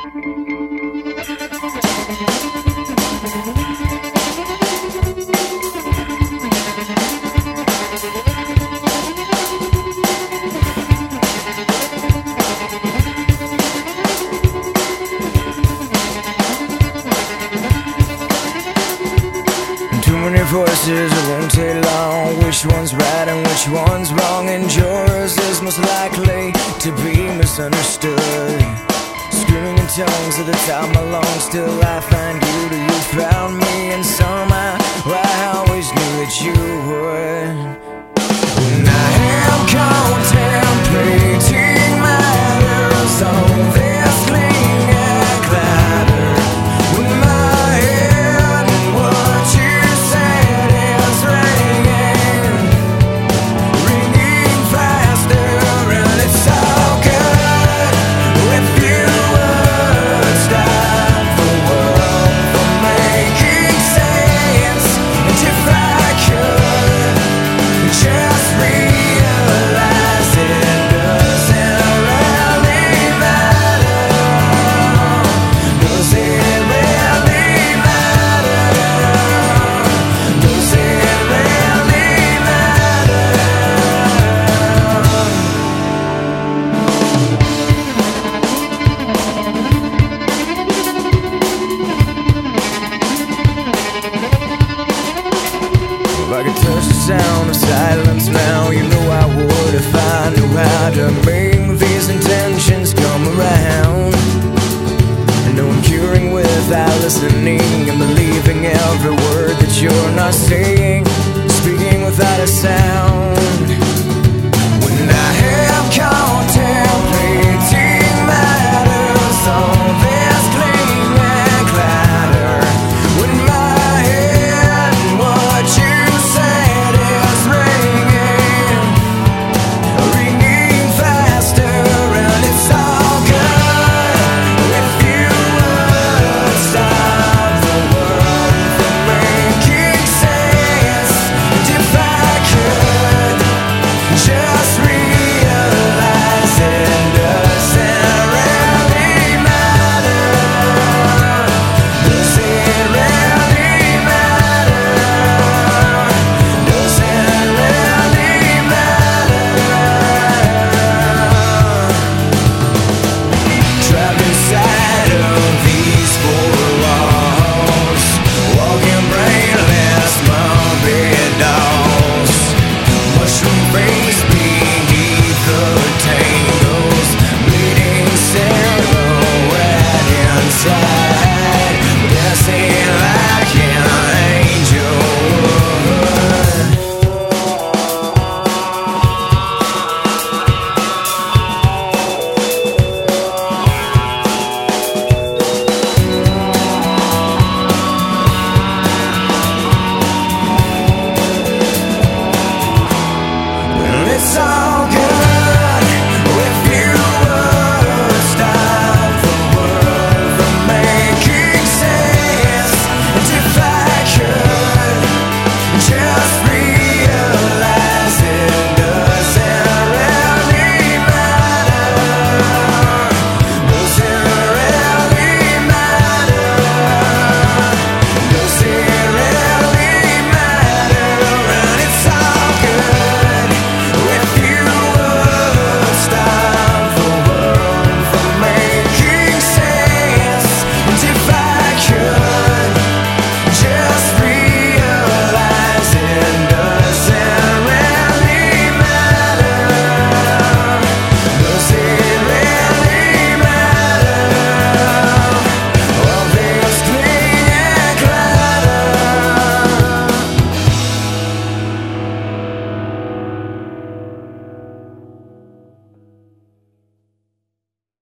Too many voices, it won't take long. Which one's right and which one's wrong? And yours is most likely to be misunderstood. Tongues at the time of my lungs, till I find you, till you found me, and somehow I always knew that you would. You're not saying, speaking without a sound.